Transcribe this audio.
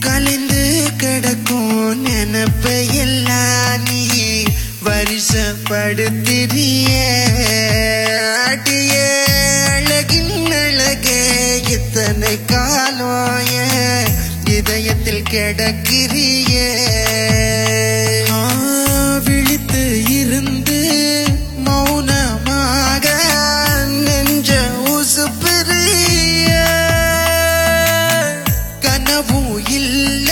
கலைந்து கிடக்கும் நினப்பையெல்லாம் நீ வரிசப்படுத்திறிய ஆட்டிய அழகின் அழகே இத்தனை காலோய இதயத்தில் கிடக்கிறிய. விழித்து இருந்து மௌனமாக நெஞ்ச உசு பெரிய பூயில்